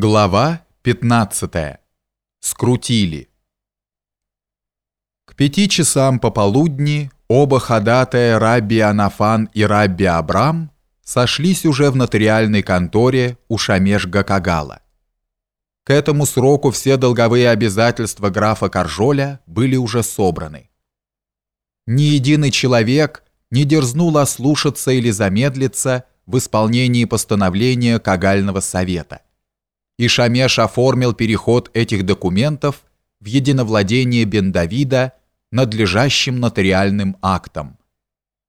Глава 15. Скрутили. К пяти часам пополудни оба ходатая Рабби Анафан и Рабби Абрам сошлись уже в нотариальной конторе у Шамеш Гакагала. К этому сроку все долговые обязательства графа Каржоля были уже собраны. Ни единый человек не дерзнул ослушаться или замедлиться в исполнении постановления Кагального совета и Шамеш оформил переход этих документов в единовладение Бен-Давида надлежащим нотариальным актом,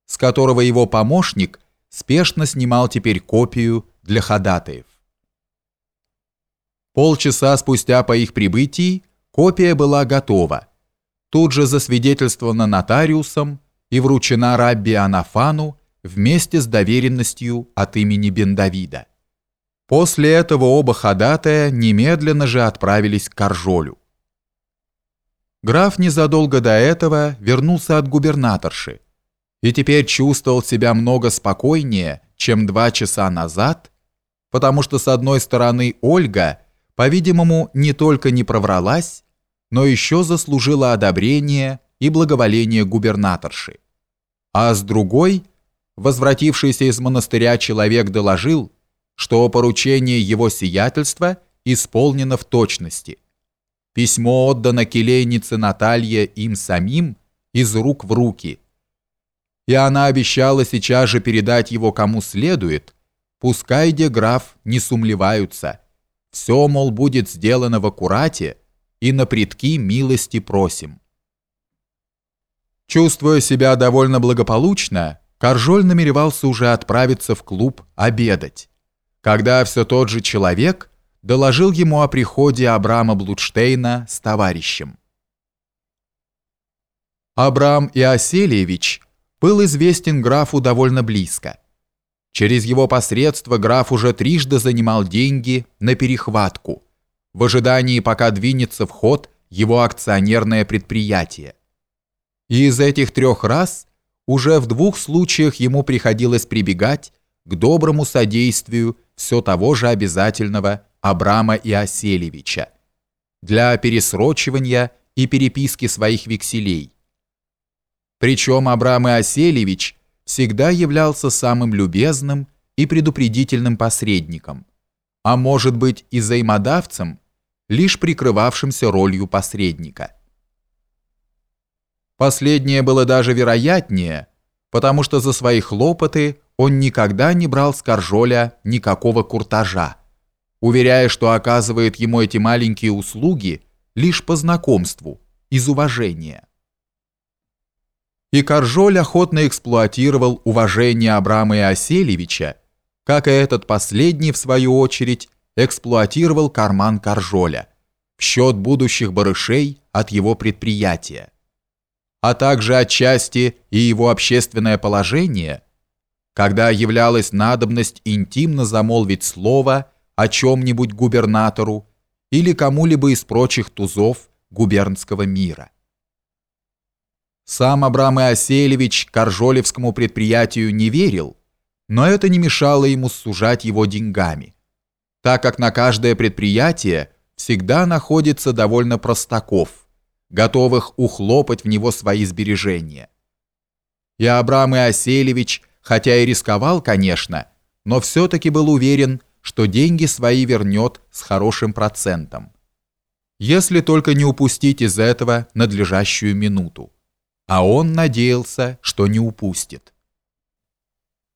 с которого его помощник спешно снимал теперь копию для ходатаев. Полчаса спустя по их прибытии копия была готова, тут же засвидетельствована нотариусом и вручена Рабби Анафану вместе с доверенностью от имени Бен-Давида. После этого оба ходатая немедленно же отправились к Коржолю. Граф незадолго до этого вернулся от губернаторши и теперь чувствовал себя много спокойнее, чем два часа назад, потому что с одной стороны Ольга, по-видимому, не только не провралась, но еще заслужила одобрение и благоволение губернаторши. А с другой, возвратившийся из монастыря человек доложил, что поручение его сиятельства исполнено в точности. Письмо отдано келейнице Наталье им самим из рук в руки. И она обещала сейчас же передать его кому следует, пускай де граф не сумлеваются. Все, мол, будет сделано в аккурате, и на предки милости просим. Чувствуя себя довольно благополучно, Коржоль намеревался уже отправиться в клуб обедать когда все тот же человек доложил ему о приходе Абрама Блудштейна с товарищем. Абрам Иоселиевич был известен графу довольно близко. Через его посредство граф уже трижды занимал деньги на перехватку, в ожидании, пока двинется в ход его акционерное предприятие. И из этих трех раз уже в двух случаях ему приходилось прибегать к доброму содействию все того же обязательного Абрама Иоселевича для пересрочивания и переписки своих векселей. Причем Абрам Иоселевич всегда являлся самым любезным и предупредительным посредником, а может быть и взаимодавцем, лишь прикрывавшимся ролью посредника. Последнее было даже вероятнее, потому что за свои хлопоты он никогда не брал с Коржоля никакого куртажа, уверяя, что оказывает ему эти маленькие услуги лишь по знакомству, из уважения. И Коржоль охотно эксплуатировал уважение Абрама Иоселевича, как и этот последний, в свою очередь, эксплуатировал карман Коржоля в счет будущих барышей от его предприятия, а также отчасти и его общественное положение – когда являлась надобность интимно замолвить слово о чем-нибудь губернатору или кому-либо из прочих тузов губернского мира. Сам Абрам Иоселевич Коржолевскому предприятию не верил, но это не мешало ему сужать его деньгами, так как на каждое предприятие всегда находится довольно простаков, готовых ухлопать в него свои сбережения. И Абрам Иоселевич – хотя и рисковал, конечно, но все-таки был уверен, что деньги свои вернет с хорошим процентом. Если только не упустить из этого надлежащую минуту. А он надеялся, что не упустит.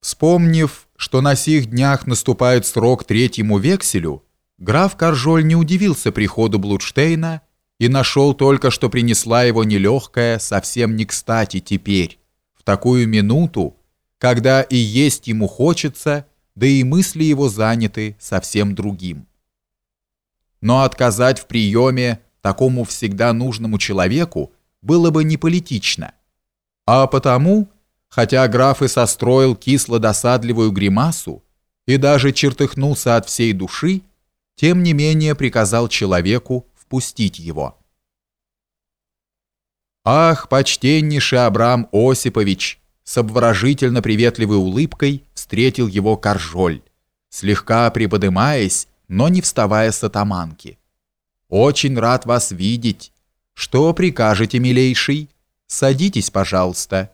Вспомнив, что на сих днях наступает срок третьему векселю, граф Коржоль не удивился приходу Блудштейна и нашел только, что принесла его нелегкая, совсем не кстати теперь, в такую минуту, когда и есть ему хочется, да и мысли его заняты совсем другим. Но отказать в приеме такому всегда нужному человеку было бы не политично. А потому, хотя граф и состроил кисло-досадливую гримасу и даже чертыхнулся от всей души, тем не менее приказал человеку впустить его. «Ах, почтеннейший Абрам Осипович!» с обворожительно приветливой улыбкой встретил его Коржоль, слегка приподымаясь но не вставая с атаманки. «Очень рад вас видеть. Что прикажете, милейший? Садитесь, пожалуйста».